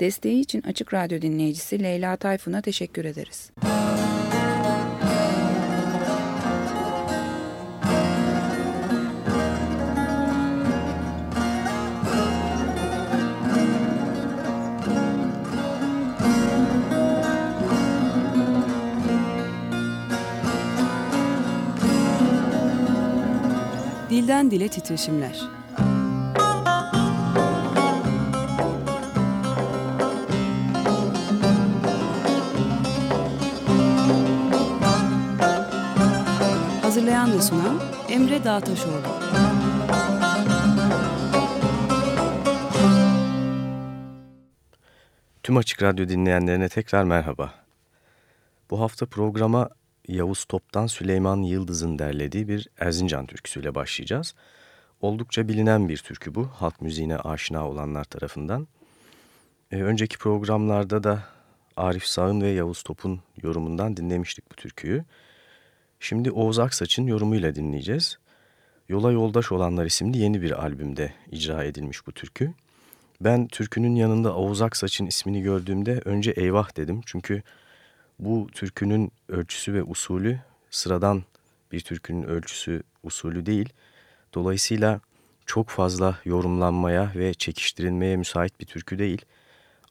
Desteği için Açık Radyo dinleyicisi Leyla Tayfun'a teşekkür ederiz. Dilden Dile Titreşimler ve sunan Emre Dağtaşoğlu. Tüm Açık Radyo dinleyenlerine tekrar merhaba. Bu hafta programa Yavuz Top'tan Süleyman Yıldız'ın derlediği bir Erzincan türküsüyle başlayacağız. Oldukça bilinen bir türkü bu, halk müziğine aşina olanlar tarafından. Ee, önceki programlarda da Arif Sağ'ın ve Yavuz Top'un yorumundan dinlemiştik bu türküyü. Şimdi Oğuz Aksaç'ın yorumuyla dinleyeceğiz. Yola Yoldaş Olanlar isimli yeni bir albümde icra edilmiş bu türkü. Ben türkünün yanında Oğuz Aksaç'ın ismini gördüğümde önce eyvah dedim. Çünkü bu türkünün ölçüsü ve usulü sıradan bir türkünün ölçüsü usulü değil. Dolayısıyla çok fazla yorumlanmaya ve çekiştirilmeye müsait bir türkü değil.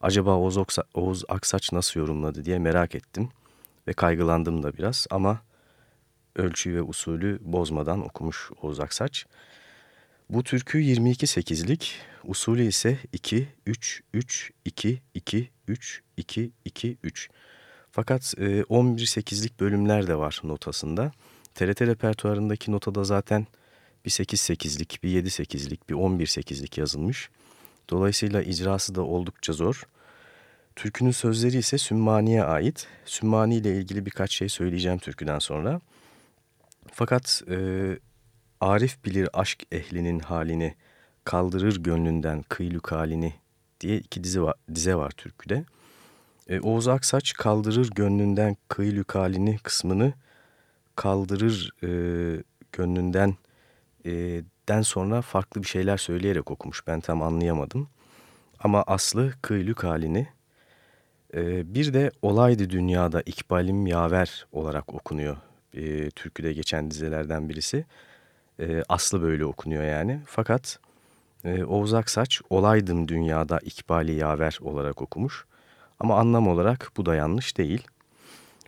Acaba Oğuz, Oksa, Oğuz Aksaç nasıl yorumladı diye merak ettim ve kaygılandım da biraz ama ölçüyü ve usulü bozmadan okumuş Oğuz Aksaç. Bu türkü 22-8'lik, usulü ise 2-3-3-2-2-3-2-2-3. Fakat 11-8'lik bölümler de var notasında. TRT repertuarındaki notada zaten bir 8-8'lik, bir 7-8'lik, bir 11-8'lik yazılmış. Dolayısıyla icrası da oldukça zor. Türkünün sözleri ise Sümmani'ye ait. Sümmani ile ilgili birkaç şey söyleyeceğim türküden sonra. Fakat e, Arif bilir aşk ehlinin halini, kaldırır gönlünden kıylük halini diye iki dizi var, dize var türküde. E, Oğuz Aksaç kaldırır gönlünden kıylük halini kısmını kaldırır e, gönlünden e, den sonra farklı bir şeyler söyleyerek okumuş. Ben tam anlayamadım. Ama aslı kıylük halini. E, bir de olaydı dünyada ikbalim yaver olarak okunuyor e, türküde geçen dizelerden birisi. E, aslı böyle okunuyor yani. Fakat e, Oğuz Aksaç olaydım dünyada ikbali yaver olarak okumuş. Ama anlam olarak bu da yanlış değil.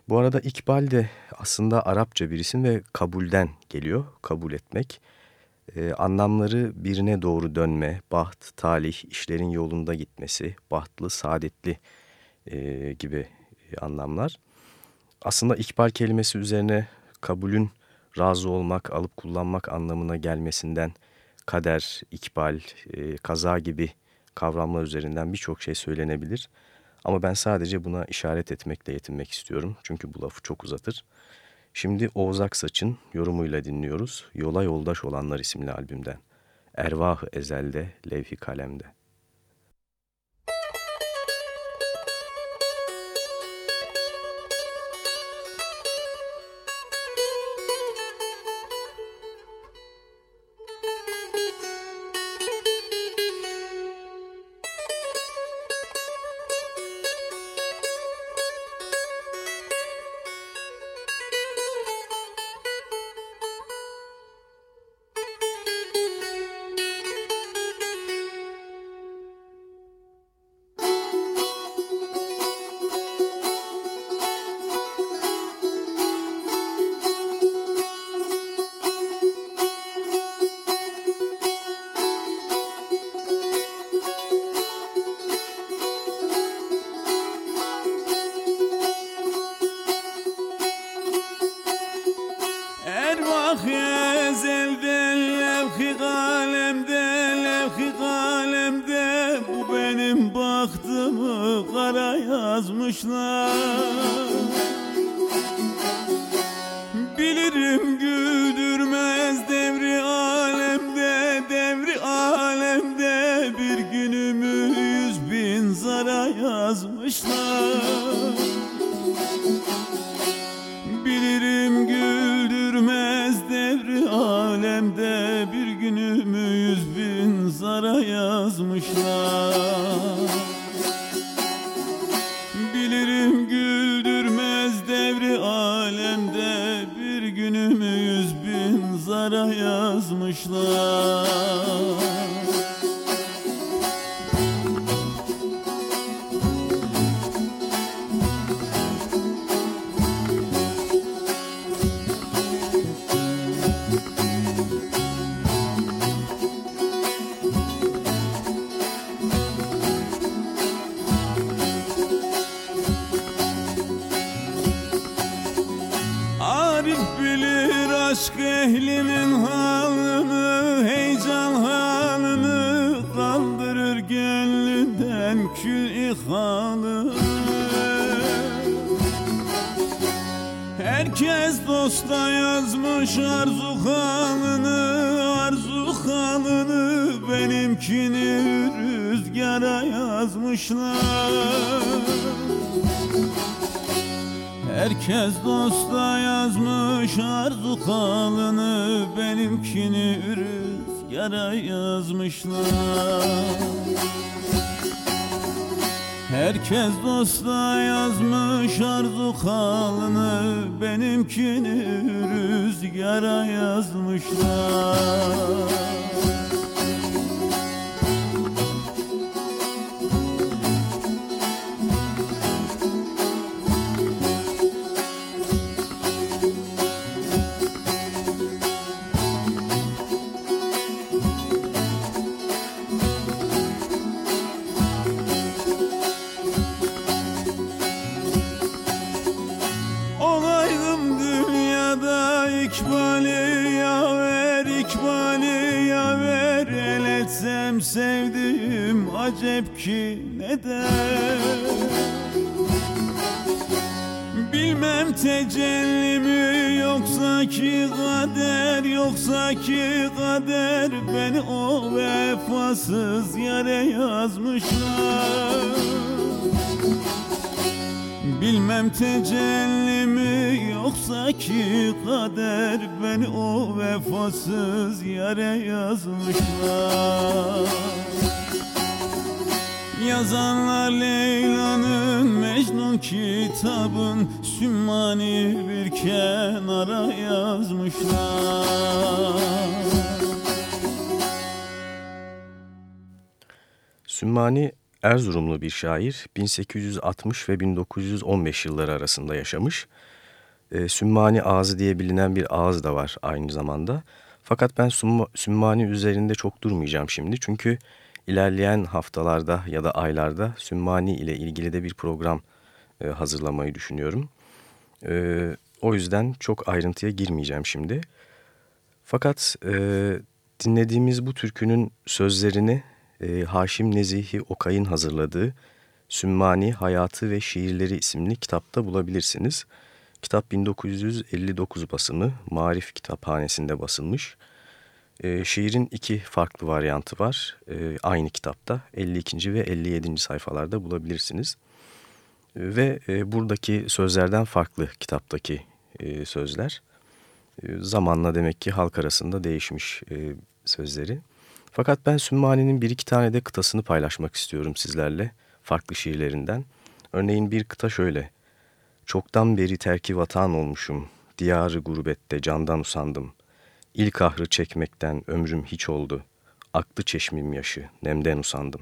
Bu arada ikbal de aslında Arapça bir isim ve kabulden geliyor. Kabul etmek. Ee, anlamları birine doğru dönme, baht, talih, işlerin yolunda gitmesi, bahtlı, saadetli e, gibi anlamlar. Aslında ikbal kelimesi üzerine kabulün razı olmak, alıp kullanmak anlamına gelmesinden kader, ikbal, e, kaza gibi kavramlar üzerinden birçok şey söylenebilir. Ama ben sadece buna işaret etmekle yetinmek istiyorum. Çünkü bu lafı çok uzatır. Şimdi Oğuz Aksaç'ın yorumuyla dinliyoruz. Yola Yoldaş Olanlar isimli albümden. Ervah-ı Ezel'de, Levhi Kalem'de. Herkes dosta yazmış arzu halını Benimkini rüzgara yazmışlar o vefasız yere yazmışlar. Bilmem tecelli mi yoksa ki kader Beni o vefasız yere yazmışlar. Yazanlar Leyla'nın Mecnun kitabın Sümmani bir kenara yazmışlar Sümmani Erzurumlu bir şair 1860 ve 1915 yılları arasında yaşamış. E, Sümmani ağzı diye bilinen bir ağız da var aynı zamanda. Fakat ben Sümmani üzerinde çok durmayacağım şimdi çünkü İlerleyen haftalarda ya da aylarda Sümmani ile ilgili de bir program e, hazırlamayı düşünüyorum. E, o yüzden çok ayrıntıya girmeyeceğim şimdi. Fakat e, dinlediğimiz bu türkünün sözlerini e, Haşim Nezihi Okay'ın hazırladığı Sümmani Hayatı ve Şiirleri isimli kitapta bulabilirsiniz. Kitap 1959 basımı Marif Kitaphanesi'nde basılmış. E, şiirin iki farklı varyantı var. E, aynı kitapta 52. ve 57. sayfalarda bulabilirsiniz. E, ve e, buradaki sözlerden farklı kitaptaki e, sözler. E, zamanla demek ki halk arasında değişmiş e, sözleri. Fakat ben Sümmani'nin bir iki tane de kıtasını paylaşmak istiyorum sizlerle. Farklı şiirlerinden. Örneğin bir kıta şöyle. Çoktan beri terki vatan olmuşum. Diyarı gurbette candan usandım. İlk ahrı çekmekten ömrüm hiç oldu. Aktı çeşmim yaşı, nemden usandım.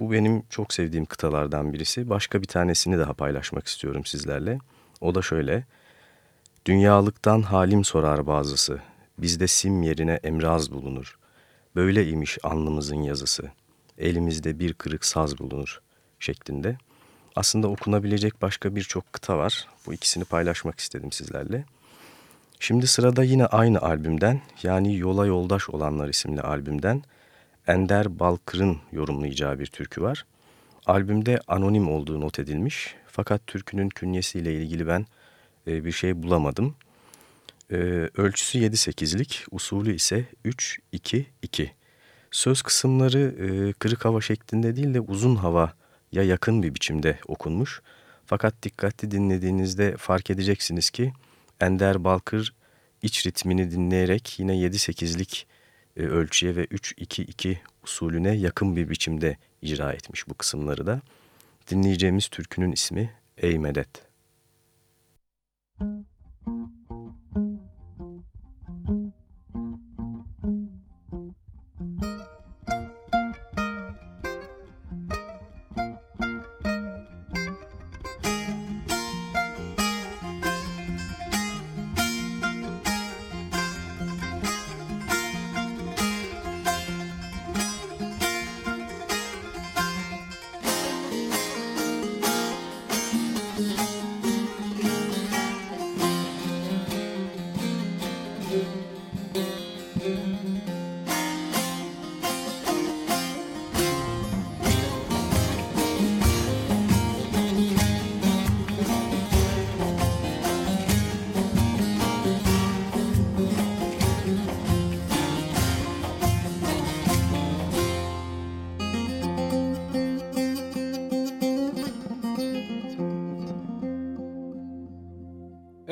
Bu benim çok sevdiğim kıtalardan birisi. Başka bir tanesini daha paylaşmak istiyorum sizlerle. O da şöyle. Dünyalıktan halim sorar bazısı. Bizde sim yerine emraz bulunur. Böyle imiş alnımızın yazısı. Elimizde bir kırık saz bulunur şeklinde. Aslında okunabilecek başka birçok kıta var. Bu ikisini paylaşmak istedim sizlerle. Şimdi sırada yine aynı albümden yani Yola Yoldaş Olanlar isimli albümden Ender Balkır'ın yorumlayacağı bir türkü var. Albümde anonim olduğu not edilmiş fakat türkünün künyesiyle ilgili ben e, bir şey bulamadım. E, ölçüsü 7-8'lik, usulü ise 3-2-2. Söz kısımları e, kırık hava şeklinde değil de uzun havaya yakın bir biçimde okunmuş. Fakat dikkatli dinlediğinizde fark edeceksiniz ki Ender Balkır iç ritmini dinleyerek yine 7-8'lik e, ölçüye ve 3-2-2 usulüne yakın bir biçimde icra etmiş bu kısımları da. Dinleyeceğimiz türkünün ismi Ey Medet. Müzik Música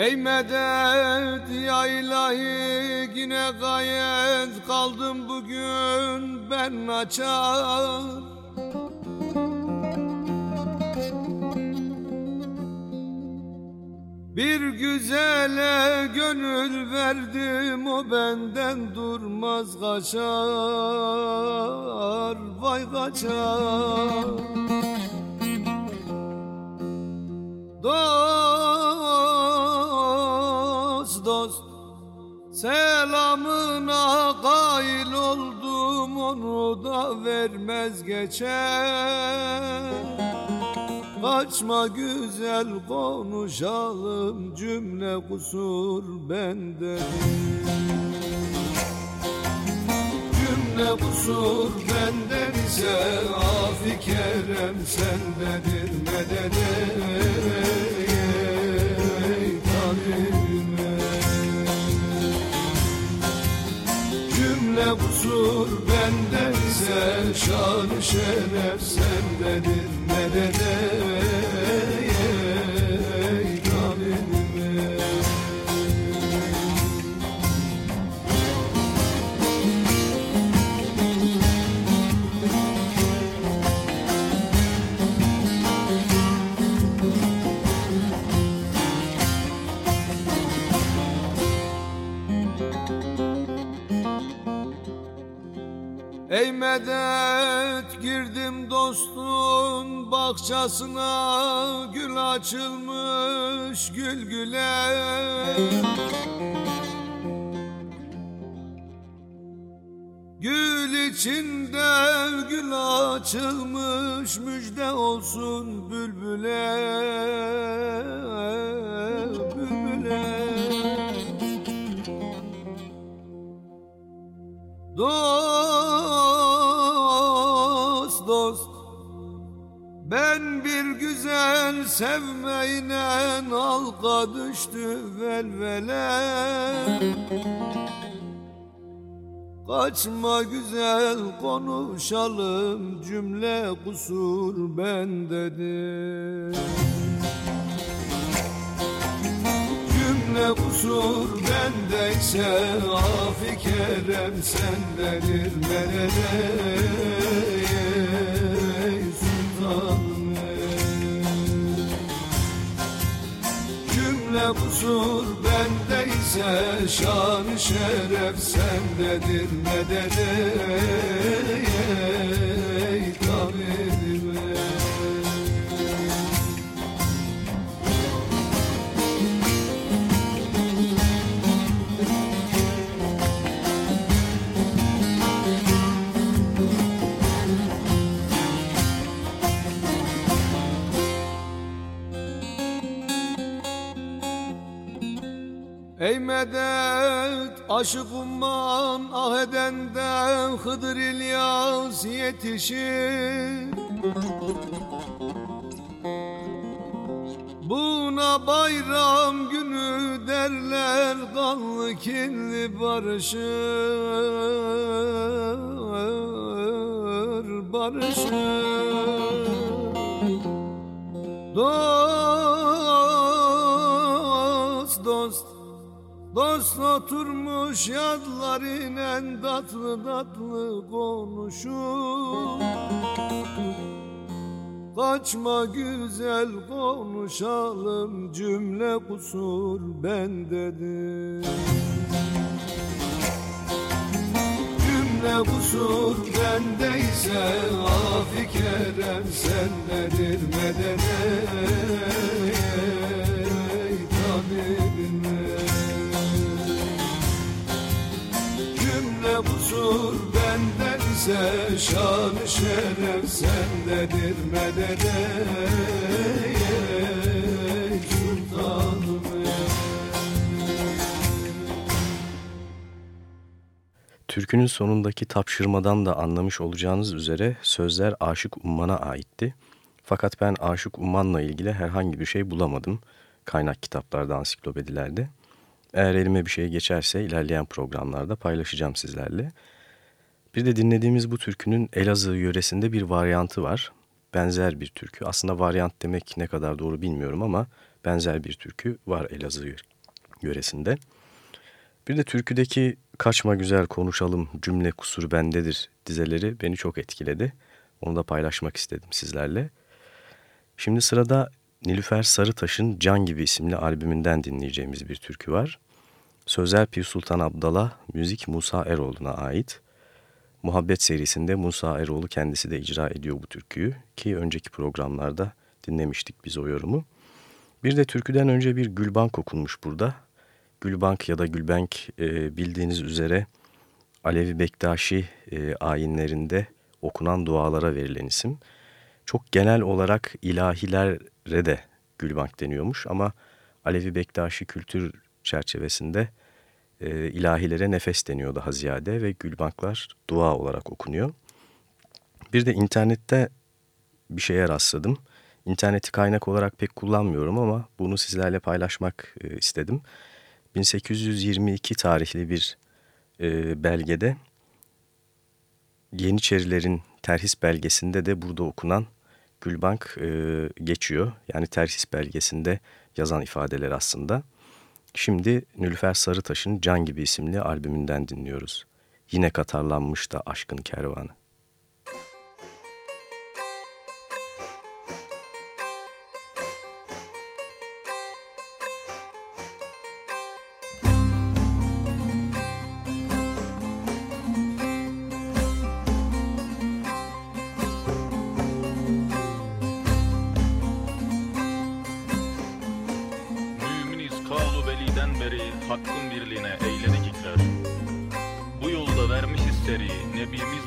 Ey medet ya ilahi yine gayet kaldım bugün ben açar. Bir güzele gönül verdim o benden durmaz kaçar. Vay kaçar. Dost selamına kail oldum onu da vermez geçer. Kaçma güzel konuşalım cümle kusur bende Cümle kusur benden ise afi kerem sendedir medet Cümle kusur benden ise şan şeref sendedir medet Ey medet girdim dostun bahçesine Gül açılmış gül güle. Gül içinde gül açılmış müjde olsun bülbüle Bülbüle. Dost Ben bir güzel sevmeyle halka düştü velvele Kaçma güzel konuşalım cümle kusur bendedir Cümle kusur bendeyse afi kerem sendedir ey. Cümle kusur bendeyse şan şeref sendedir medet ey tabibim Ey medet aşık umman ah edenden Hıdır İlyas yetişir. Buna bayram günü derler kanlı kinli barışır barışır. Dost Dost oturmuş yadlarıyla tatlı tatlı konuşur Kaçma güzel konuşalım cümle kusur bendedir Cümle kusur bendeyse afi kerem sendedir medet Kusur bendense şan şeref sendedir ey. Türkünün sonundaki tapşırmadan da anlamış olacağınız üzere sözler Aşık Umman'a aitti. Fakat ben Aşık Umman'la ilgili herhangi bir şey bulamadım kaynak kitaplarda, ansiklopedilerde. Eğer elime bir şey geçerse ilerleyen programlarda paylaşacağım sizlerle. Bir de dinlediğimiz bu türkünün Elazığ yöresinde bir varyantı var. benzer bir türkü. Aslında varyant demek ne kadar doğru bilmiyorum ama benzer bir türkü var Elazığ yöresinde. Bir de türküdeki kaçma güzel konuşalım cümle kusur bendedir dizeleri beni çok etkiledi. Onu da paylaşmak istedim sizlerle. Şimdi sırada Nilüfer Sarıtaş'ın Can Gibi isimli albümünden dinleyeceğimiz bir türkü var. Sözel Pir Sultan Abdal'a, müzik Musa Eroğlu'na ait. Muhabbet serisinde Musa Eroğlu kendisi de icra ediyor bu türküyü ki önceki programlarda dinlemiştik biz o yorumu. Bir de türküden önce bir Gülbank okunmuş burada. Gülbank ya da Gülbenk e, bildiğiniz üzere Alevi Bektaşi e, ayinlerinde okunan dualara verilen isim. Çok genel olarak ilahilere de Gülbank deniyormuş ama Alevi Bektaşi kültür çerçevesinde e, ilahilere nefes deniyor daha ziyade ve Gülbanklar dua olarak okunuyor. Bir de internette bir şeye rastladım. İnterneti kaynak olarak pek kullanmıyorum ama bunu sizlerle paylaşmak e, istedim. 1822 tarihli bir e, belgede Yeniçerilerin terhis belgesinde de burada okunan Gülbank e, geçiyor. Yani terhis belgesinde yazan ifadeler aslında. Şimdi Nülfer Sarıtaş'ın Can Gibi isimli albümünden dinliyoruz. Yine katarlanmış da aşkın kervanı.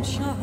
I'm sure.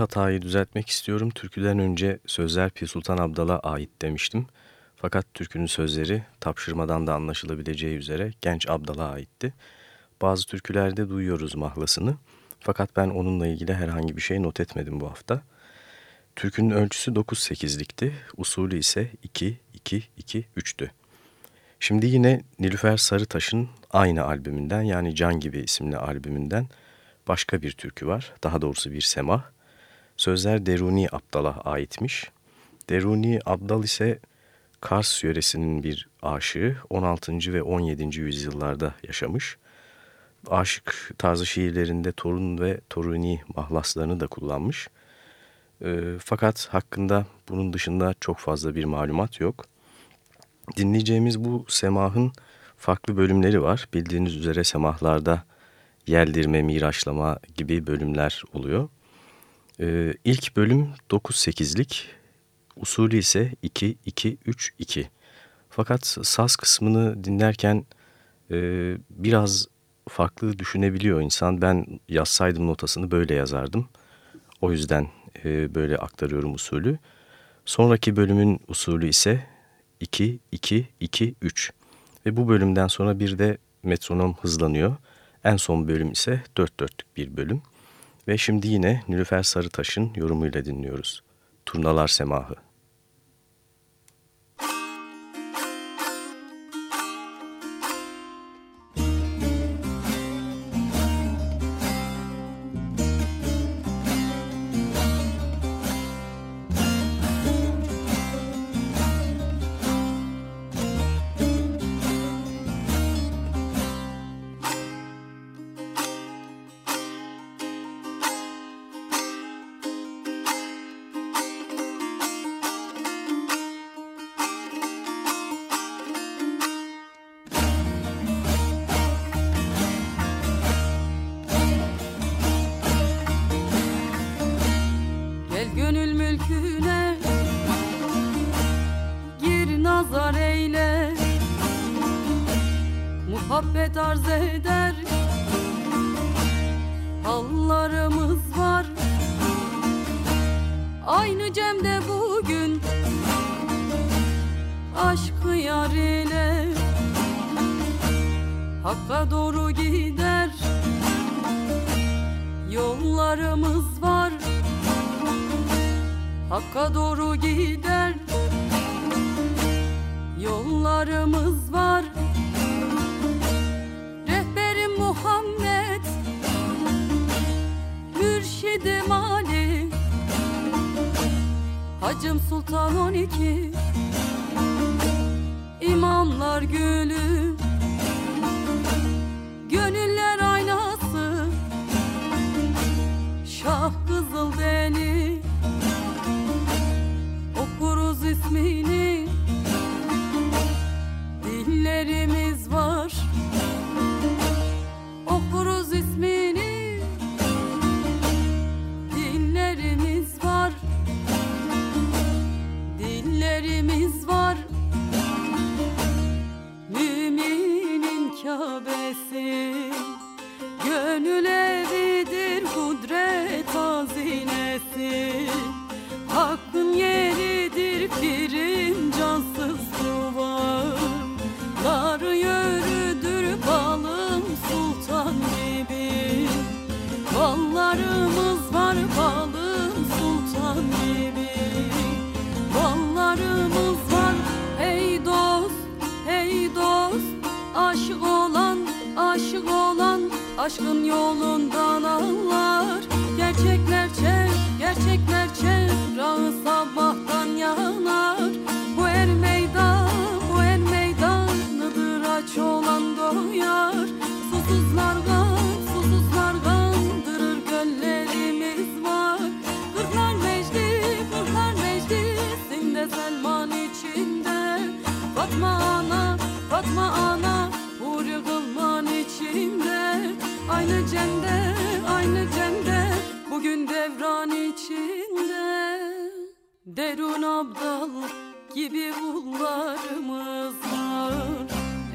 Hatayı düzeltmek istiyorum. Türküden önce sözler Pir Sultan Abdal'a ait demiştim. Fakat türkünün sözleri tapşırmadan da anlaşılabileceği üzere genç Abdal'a aitti. Bazı türkülerde duyuyoruz mahlasını. Fakat ben onunla ilgili herhangi bir şey not etmedim bu hafta. Türkünün ölçüsü 9-8'likti. Usulü ise 2-2-2-3'tü. Şimdi yine Nilüfer Sarıtaş'ın aynı albümünden yani Can Gibi isimli albümünden başka bir türkü var. Daha doğrusu bir semah. Sözler Deruni Abdal'a aitmiş. Deruni Abdal ise Kars yöresinin bir aşığı 16. ve 17. yüzyıllarda yaşamış. Aşık tarzı şiirlerinde torun ve toruni mahlaslarını da kullanmış. E, fakat hakkında bunun dışında çok fazla bir malumat yok. Dinleyeceğimiz bu semahın farklı bölümleri var. Bildiğiniz üzere semahlarda yeldirme, miraçlama gibi bölümler oluyor. Ee, ilk bölüm 9-8'lik, usulü ise 2-2-3-2. Fakat saz kısmını dinlerken e, biraz farklı düşünebiliyor insan. Ben yazsaydım notasını böyle yazardım. O yüzden e, böyle aktarıyorum usulü. Sonraki bölümün usulü ise 2-2-2-3. Ve bu bölümden sonra bir de metronom hızlanıyor. En son bölüm ise 4 dörtlük bir bölüm. Ve şimdi yine Nilüfer Sarıtaş'ın yorumuyla dinliyoruz. Turnalar Semahı. arz eder. aşkın yolundan anlar. Gerçekler çev, gerçekler çev Rağı sabahtan yanar. Bu er meydan, bu er meydanıdır Aç olan doyar. Susuzlar var, susuzlar kandırır Göllerimiz var. Kırklar mecdi, kırklar meclisinde Selman içinde. Fatma ana, Fatma ana Huri kılman içinde. Derun Abdal gibi ullarımız var.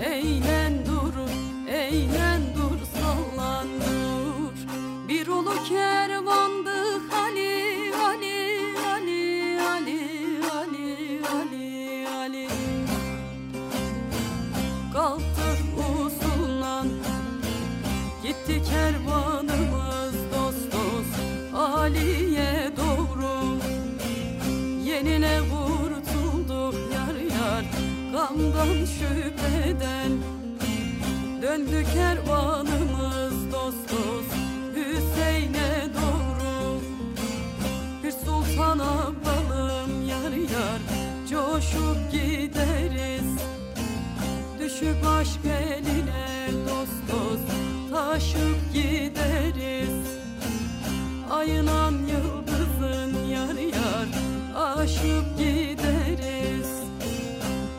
Eğlen dur, eğlen dur sallan dur Bir ulu kervandık Ali, kervanımız dost dost Ali'ye doğru Yenine vurtulduk yar yar Gamdan şüpheden Döndü kervanımız dost dost Hüseyin'e doğru Bir sultana balım yar yar Coşup gideriz Düşüp aşk eline Taşıp gideriz. Ayınan yıldızın yar yar Aşıp gideriz.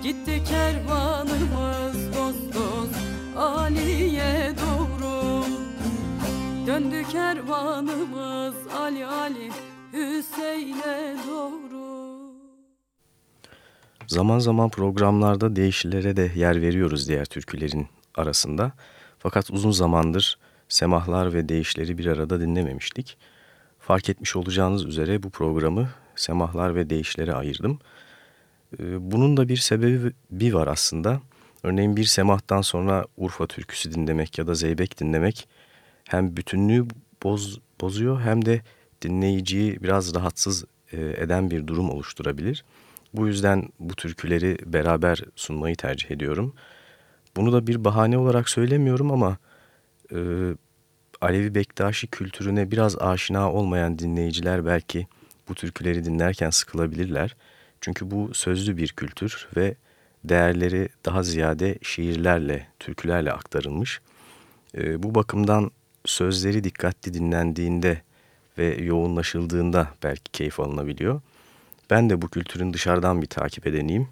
Gitti kervanımız dost dost Ali'ye doğru. Döndü kervanımız Ali Ali Hüseyin'e doğru. Zaman zaman programlarda değişilere de yer veriyoruz diğer türkülerin arasında. Fakat uzun zamandır semahlar ve değişleri bir arada dinlememiştik. Fark etmiş olacağınız üzere bu programı semahlar ve değişlere ayırdım. Ee, bunun da bir sebebi bir var aslında. Örneğin bir semahtan sonra Urfa türküsü dinlemek ya da zeybek dinlemek hem bütünlüğü boz, bozuyor hem de dinleyiciyi biraz rahatsız e, eden bir durum oluşturabilir. Bu yüzden bu türküleri beraber sunmayı tercih ediyorum. Bunu da bir bahane olarak söylemiyorum ama e, Alevi Bektaşi kültürüne biraz aşina olmayan dinleyiciler belki bu türküleri dinlerken sıkılabilirler. Çünkü bu sözlü bir kültür ve değerleri daha ziyade şiirlerle, türkülerle aktarılmış. E, bu bakımdan sözleri dikkatli dinlendiğinde ve yoğunlaşıldığında belki keyif alınabiliyor. Ben de bu kültürün dışarıdan bir takip edeniyim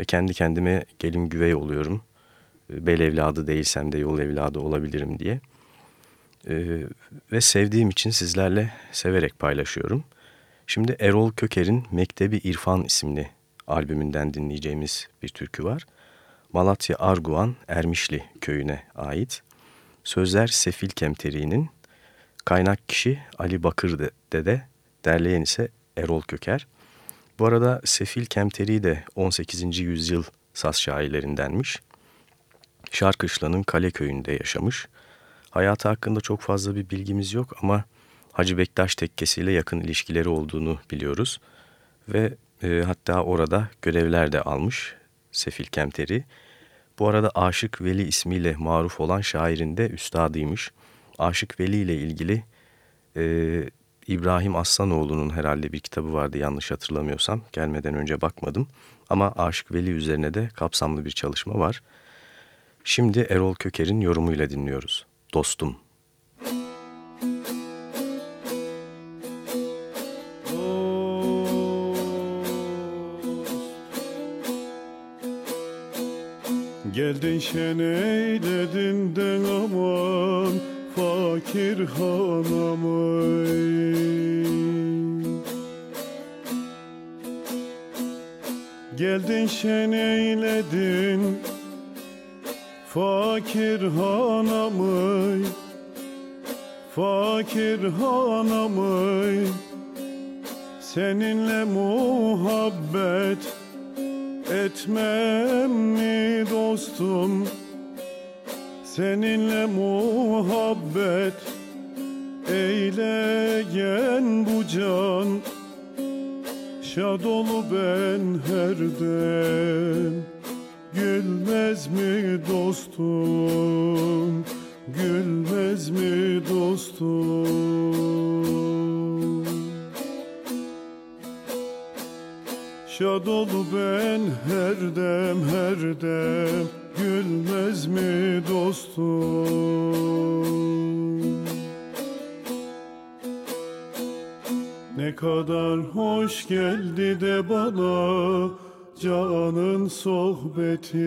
ve kendi kendime gelin güvey oluyorum. Bel evladı değilsem de yol evladı olabilirim diye. Ee, ve sevdiğim için sizlerle severek paylaşıyorum. Şimdi Erol Köker'in Mektebi İrfan isimli albümünden dinleyeceğimiz bir türkü var. Malatya Arguan Ermişli köyüne ait. Sözler Sefil Kemteri'nin, kaynak kişi Ali Bakır Dede, derleyen ise Erol Köker. Bu arada Sefil Kemteri de 18. yüzyıl saz şairlerindenmiş. Şarkışla'nın Kale köyünde yaşamış. Hayatı hakkında çok fazla bir bilgimiz yok ama Hacı Bektaş tekkesiyle yakın ilişkileri olduğunu biliyoruz. Ve e, hatta orada görevler de almış Sefil Kemteri. Bu arada Aşık Veli ismiyle maruf olan şairin de üstadıymış. Aşık Veli ile ilgili e, İbrahim Aslanoğlu'nun herhalde bir kitabı vardı yanlış hatırlamıyorsam. Gelmeden önce bakmadım. Ama Aşık Veli üzerine de kapsamlı bir çalışma var. Şimdi Erol Köker'in yorumuyla dinliyoruz. Dostum. Geldin şen eyledin den aman fakir hanımı Geldin şen eyledin fakir hanımı Fakir hanımı Seninle muhabbet etmem mi dostum? Seninle muhabbet eyleyen bu can. Şad olu ben her dem Gülmez mi dostum? Gülmez mi dostum? Şad olu ben her dem her dem. Gülmez mi dostum? Ne kadar hoş geldi de bana Canın sohbeti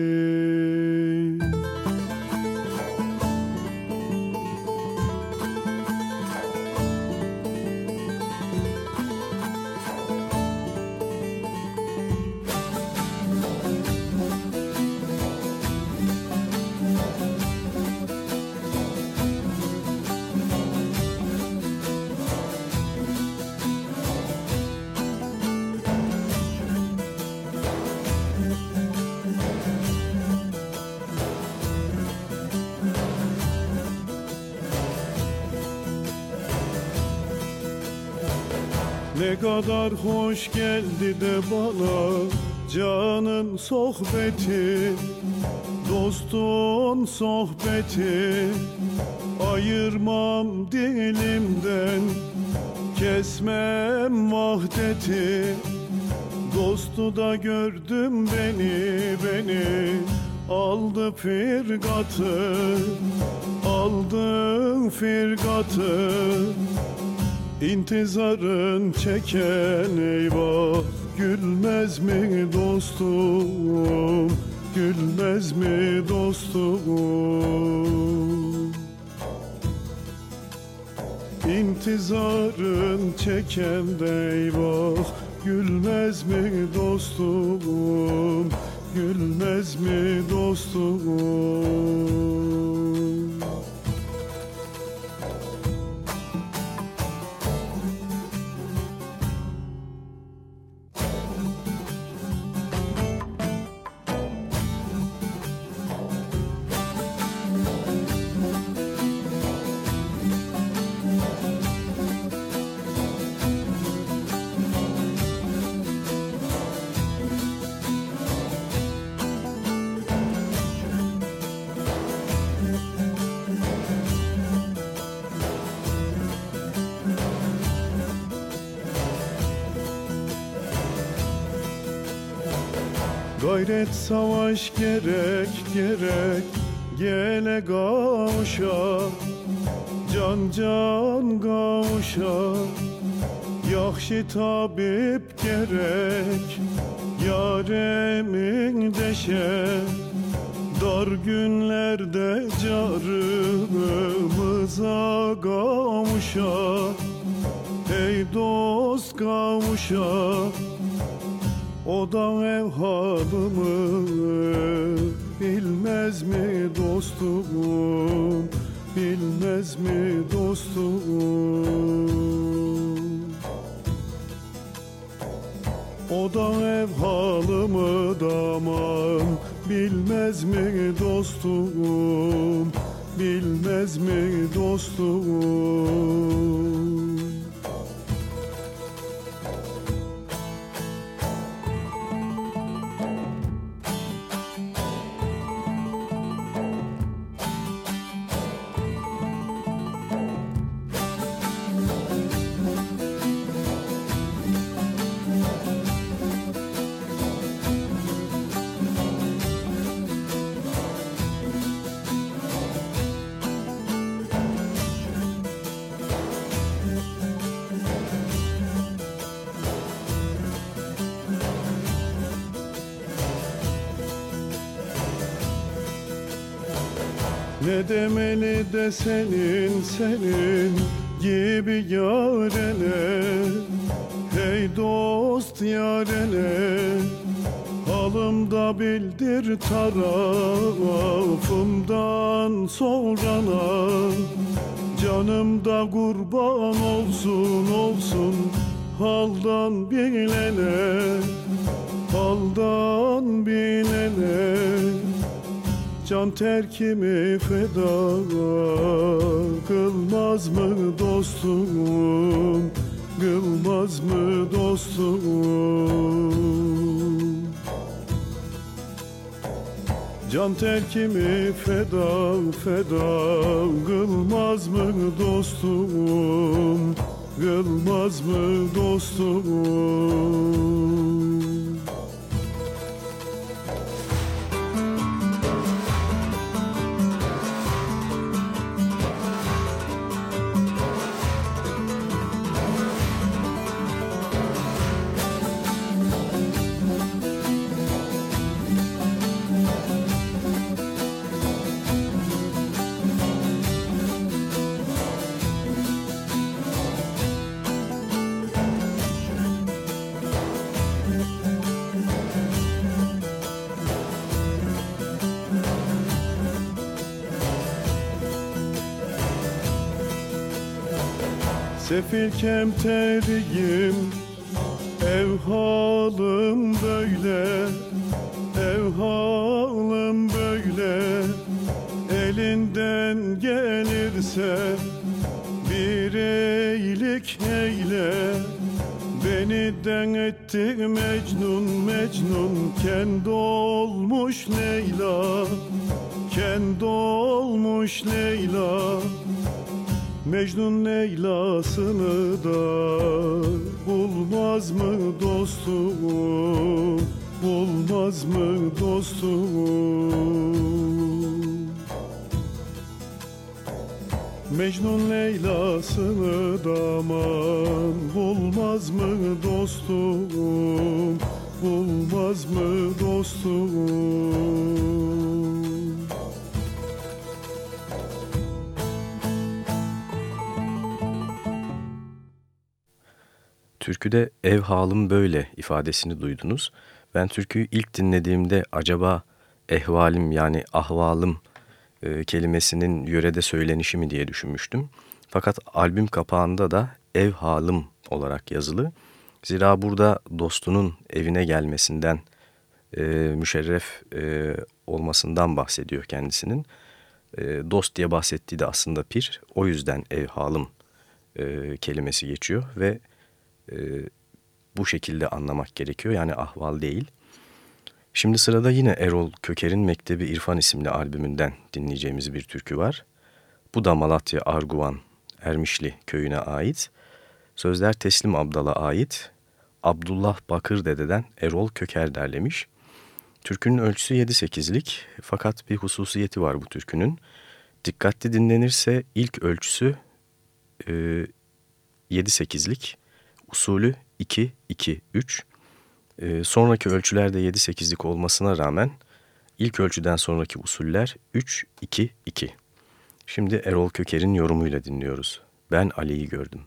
Ne kadar hoş geldi de bana Canın sohbeti Dostun sohbeti. Ayırmam dilimden Kesmem vahdeti. Dostu da gördüm beni beni Aldı firgatı Aldı firgatı İntizarın çeken eyvah Gülmez mi dostum? Gülmez mi dostum? İntizarın çeken eyvah Gülmez mi dostum? Gülmez mi dostum Gayret savaş gerek gerek. Gele kavuşa Can can kavuşa. Yaxşı tabip gerek Yaremin deşe. Dar günlerde carımıza kavuşa. Ey dost kavuşa o da ev halımı bilmez mi dostum? Bilmez mi dostum? O da ev halımı daman Bilmez mi dostum? Bilmez mi dostum Ne demeli de senin senin gibi yarene. Hey dost yarene Halımda bildir tarafımdan sorana. Canımda kurban olsun olsun haldan bilene Haldan bilene Can terkimi feda Kılmaz mı dostum? Kılmaz mı dostum? Can terkimi feda feda Kılmaz mı dostum? Kılmaz mı dostum Sefil kemteriyim Ev halim böyle Ev halim böyle. Elinden gelirse Bir iyilik eyle Yeniden etti Mecnun Mecnun kendi olmuş Leyla. Kendi olmuş Leyla Mecnun Leyla'sını da bulmaz mı dostum? Bulmaz mı dostum? Mecnun Leyla'sını daman bulmaz mı dostum? Bulmaz mı dostum Türküde ev halım böyle ifadesini duydunuz. Ben türküyü ilk dinlediğimde acaba ehvalim yani ahvalım e, kelimesinin yörede söylenişi mi diye düşünmüştüm. Fakat albüm kapağında da ev halım olarak yazılı. Zira burada dostunun evine gelmesinden, e, müşerref e, olmasından bahsediyor kendisinin. E, dost diye bahsettiği de aslında pir. O yüzden ev halım e, kelimesi geçiyor ve e, bu şekilde anlamak gerekiyor. Yani ahval değil. Şimdi sırada yine Erol Köker'in Mektebi İrfan isimli albümünden dinleyeceğimiz bir türkü var. Bu da Malatya Arguvan Ermişli köyüne ait. Sözler Teslim Abdal'a ait. Abdullah Bakır dededen Erol Köker derlemiş. Türkünün ölçüsü 7-8'lik fakat bir hususiyeti var bu türkünün. Dikkatli dinlenirse ilk ölçüsü e, 7-8'lik usulü 2-2-3. E, sonraki ölçülerde 7-8'lik olmasına rağmen ilk ölçüden sonraki usuller 3-2-2. Şimdi Erol Köker'in yorumuyla dinliyoruz. Ben Ali'yi gördüm.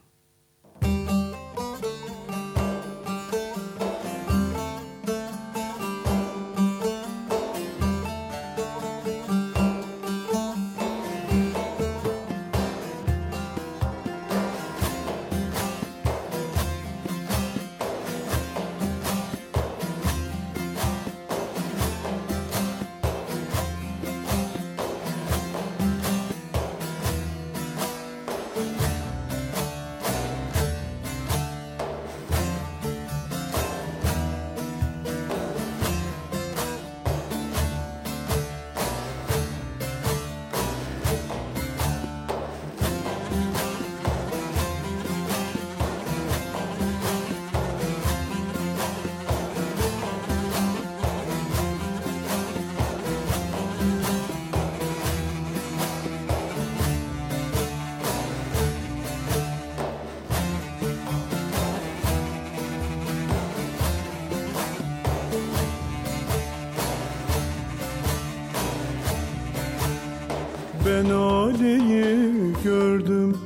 Ben Ali'yi gördüm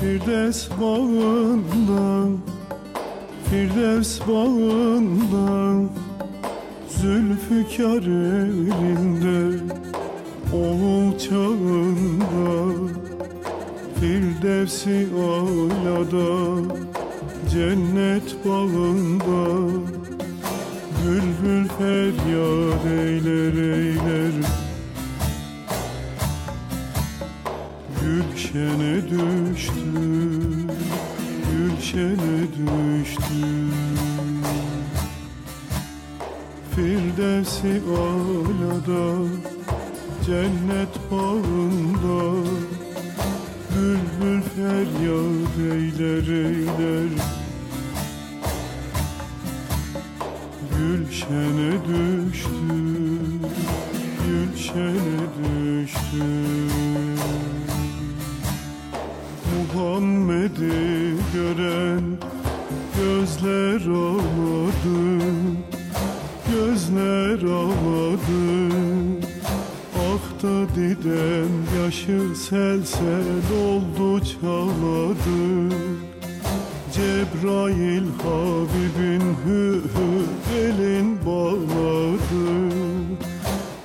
Firdevs bağından Firdevs bağından. Zülfikar elinde Oğul çağında. Firdevsi alada Cennet bağında. Bülbül feryat eyler eyler Gülşene düştü, gülşene düştü Firdevsi alada, cennet bağında. Bülbül feryat eyler eyler Gülşene düştü, gülşene düştü Muhammed'i gören gözler ağladı Gözler ağladı da didem yaşı sel sel oldu çağladı Cebrail Habibin hü hü elin bağladı.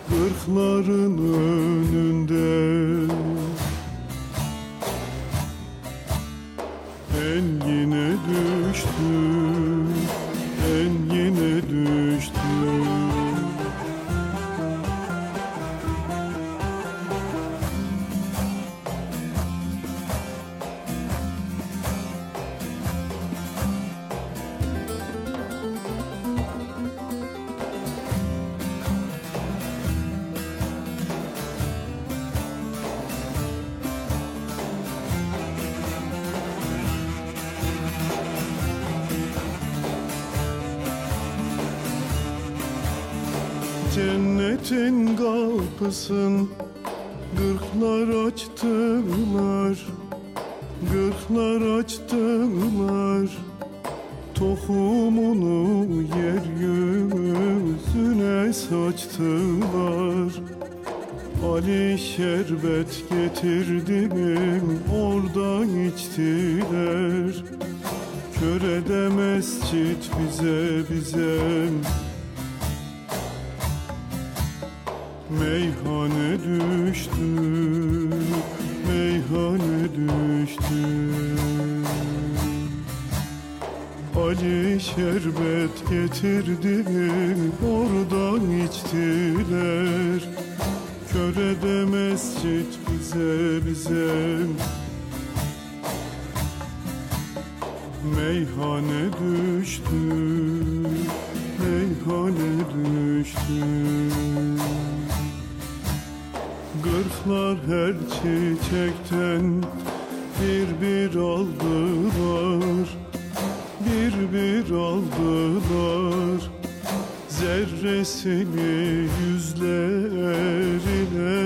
Kırkların önünde cennetin kapısın Gırklar açtılar Gırklar açtılar. Tohumunu yeryüzüne saçtılar. Ali şerbet getirdim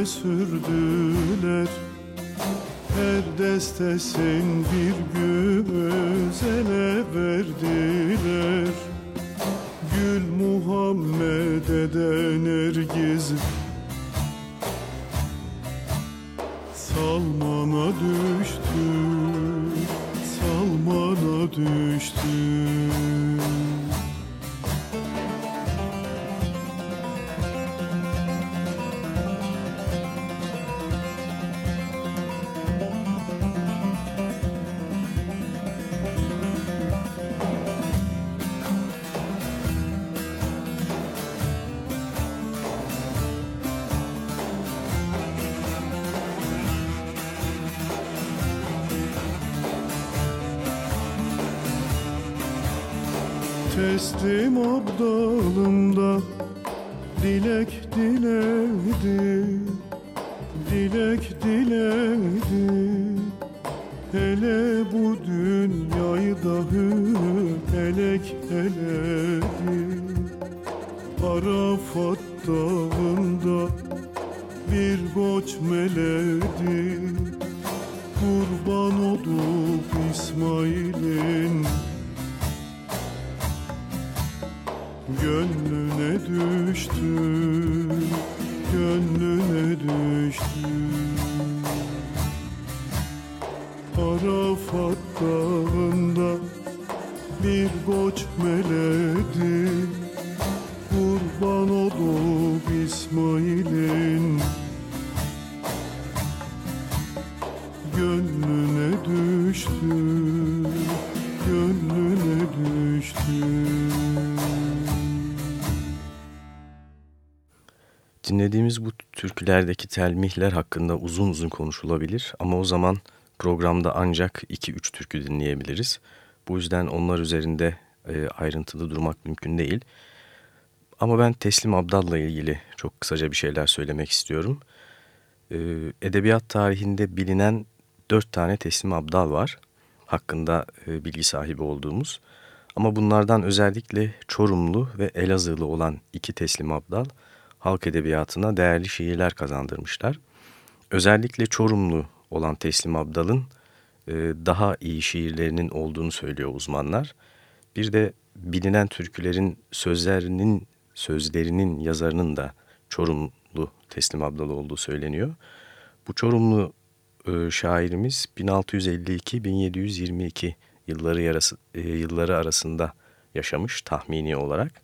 sürdüler. Her destesin bir güzele verdiler. Gül Muhammed'e Nergiz Gönlüne düştü, gönlüne düştü Dinlediğimiz bu türkülerdeki telmihler hakkında uzun uzun konuşulabilir ama o zaman programda ancak 2-3 türkü dinleyebiliriz. Bu yüzden onlar üzerinde e, ayrıntılı durmak mümkün değil. Ama ben Teslim Abdal'la ilgili çok kısaca bir şeyler söylemek istiyorum. E, edebiyat tarihinde bilinen 4 tane Teslim Abdal var. Hakkında e, bilgi sahibi olduğumuz. Ama bunlardan özellikle Çorumlu ve Elazığlı olan iki Teslim Abdal halk edebiyatına değerli şiirler kazandırmışlar. Özellikle Çorumlu olan Teslim Abdal'ın e, daha iyi şiirlerinin olduğunu söylüyor uzmanlar. Bir de bilinen türkülerin sözlerinin sözlerinin yazarının da Çorumlu Teslim Abdal olduğu söyleniyor. Bu Çorumlu e, şairimiz 1652-1722 yılları, yarası, e, yılları arasında yaşamış tahmini olarak.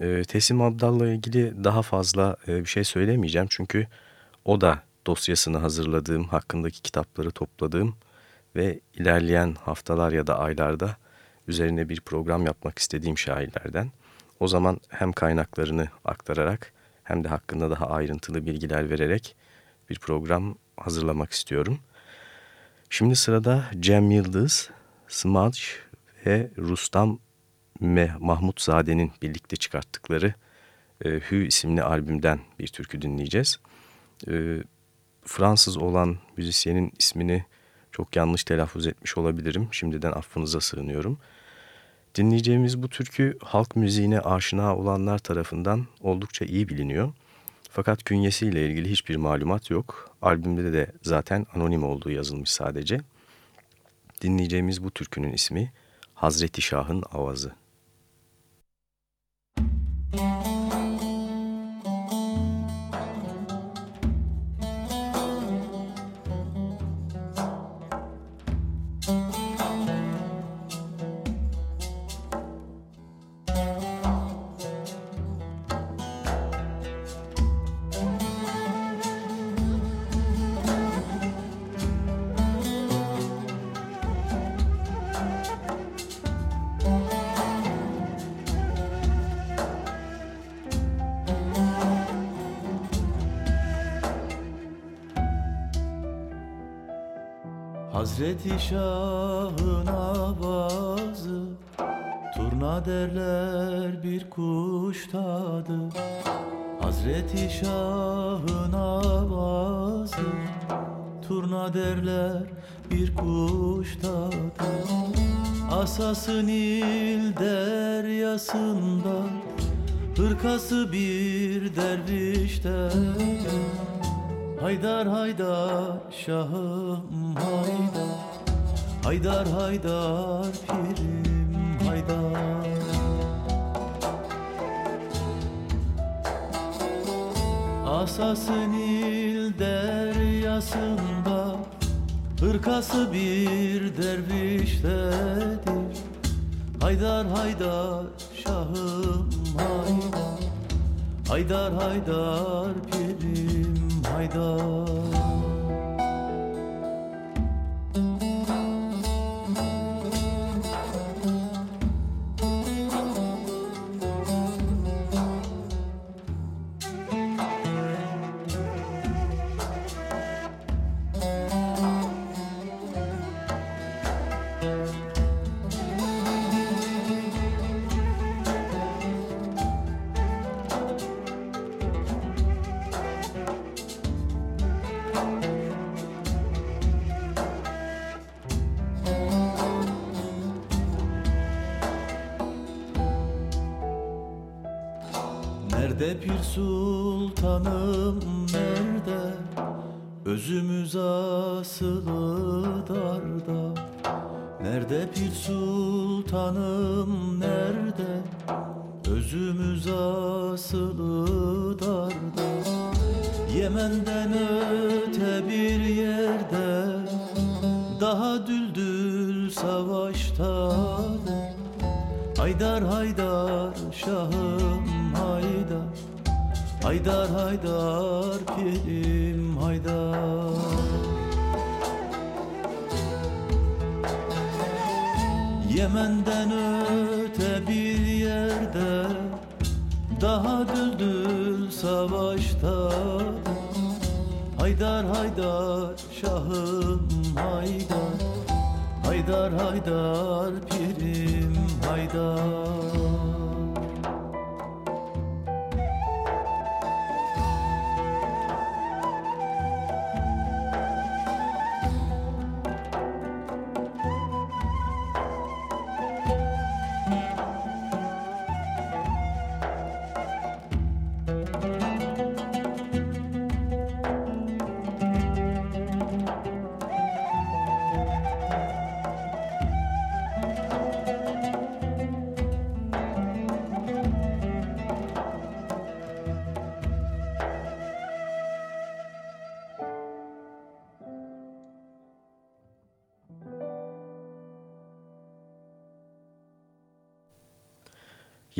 E, Teslim Abdal'la ilgili daha fazla e, bir şey söylemeyeceğim çünkü o da dosyasını hazırladığım, hakkındaki kitapları topladığım ve ilerleyen haftalar ya da aylarda üzerine bir program yapmak istediğim şairlerden. O zaman hem kaynaklarını aktararak hem de hakkında daha ayrıntılı bilgiler vererek bir program hazırlamak istiyorum. Şimdi sırada Cem Yıldız, Smudge ve Rustam Mahmutzade'nin birlikte çıkarttıkları e, Hü isimli albümden bir türkü dinleyeceğiz. E, Fransız olan müzisyenin ismini çok yanlış telaffuz etmiş olabilirim. Şimdiden affınıza sığınıyorum. Dinleyeceğimiz bu türkü halk müziğine aşina olanlar tarafından oldukça iyi biliniyor. Fakat künyesiyle ilgili hiçbir malumat yok. Albümde de zaten anonim olduğu yazılmış sadece. Dinleyeceğimiz bu türkünün ismi Hazreti Şah'ın Avazı. Haydar haydar şahım haydar. Haydar haydar pirim haydar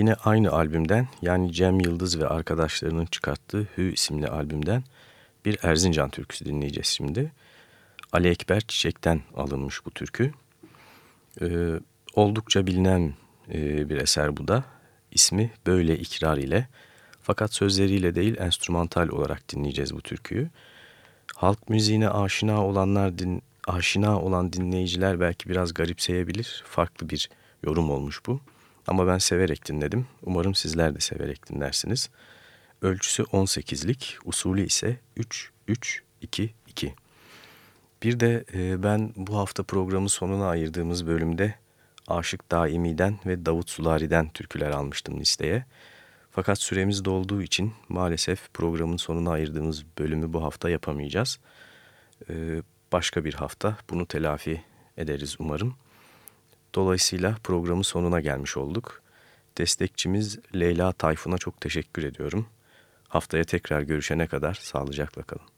Yine aynı albümden yani Cem Yıldız ve arkadaşlarının çıkarttığı Hü isimli albümden bir Erzincan türküsü dinleyeceğiz şimdi. Ali Ekber Çiçek'ten alınmış bu türkü. Ee, oldukça bilinen e, bir eser bu da. İsmi Böyle İkrar ile fakat sözleriyle değil enstrümantal olarak dinleyeceğiz bu türküyü. Halk müziğine aşina olanlar din, aşina olan dinleyiciler belki biraz garipseyebilir. Farklı bir yorum olmuş bu. Ama ben severek dinledim. Umarım sizler de severek dinlersiniz. Ölçüsü 18'lik, usulü ise 3-3-2-2. Bir de e, ben bu hafta programın sonuna ayırdığımız bölümde Aşık Daimi'den ve Davut Sulari'den türküler almıştım listeye. Fakat süremiz dolduğu için maalesef programın sonuna ayırdığımız bölümü bu hafta yapamayacağız. Ee, başka bir hafta bunu telafi ederiz umarım. Dolayısıyla programın sonuna gelmiş olduk. Destekçimiz Leyla Tayfun'a çok teşekkür ediyorum. Haftaya tekrar görüşene kadar sağlıcakla kalın.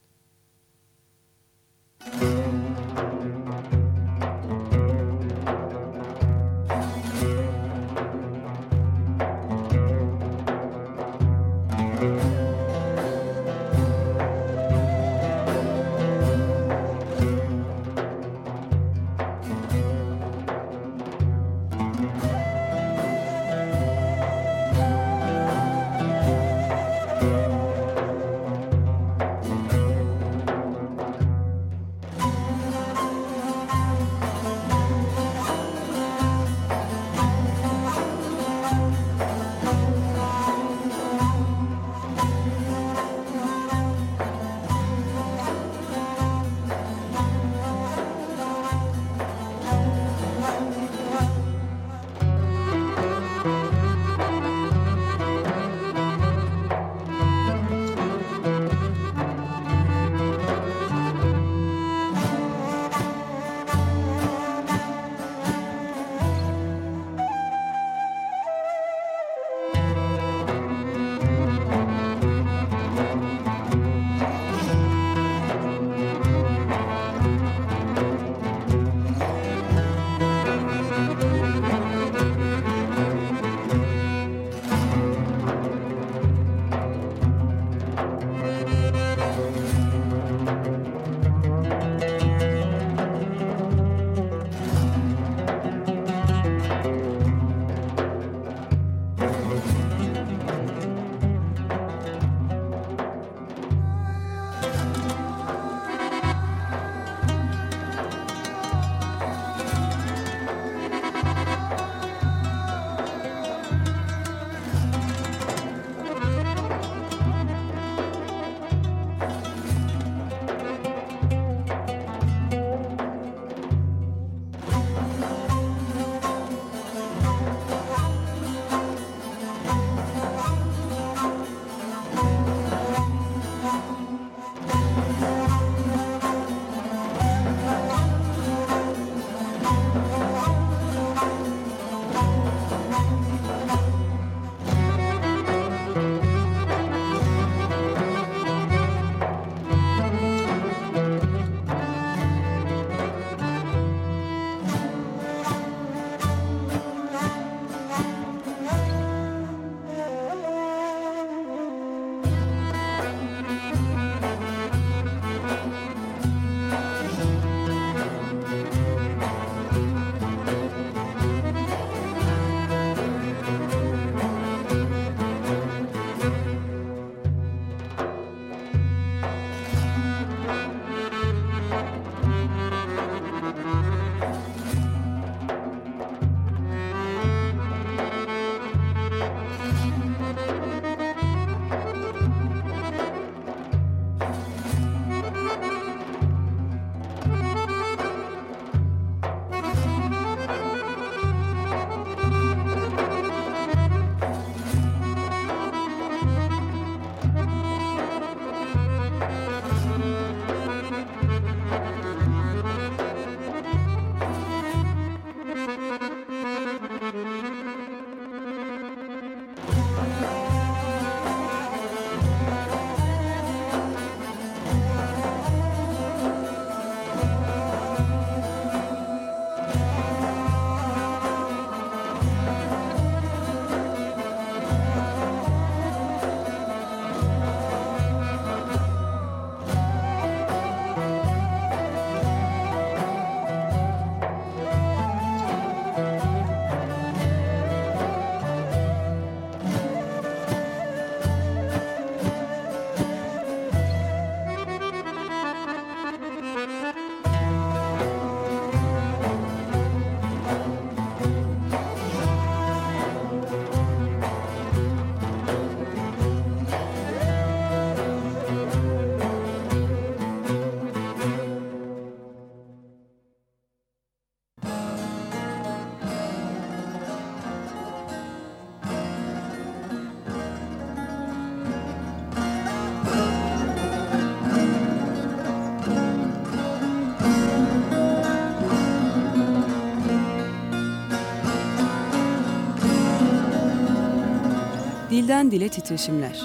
Dilden Dile Titreşimler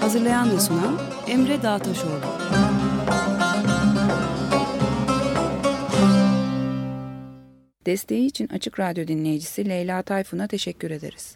Hazırlayan ve sunan Emre Dağtaşoğlu. Desteği için Açık Radyo dinleyicisi Leyla Tayfun'a teşekkür ederiz.